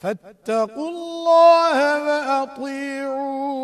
فاتقوا الله وأطيعون.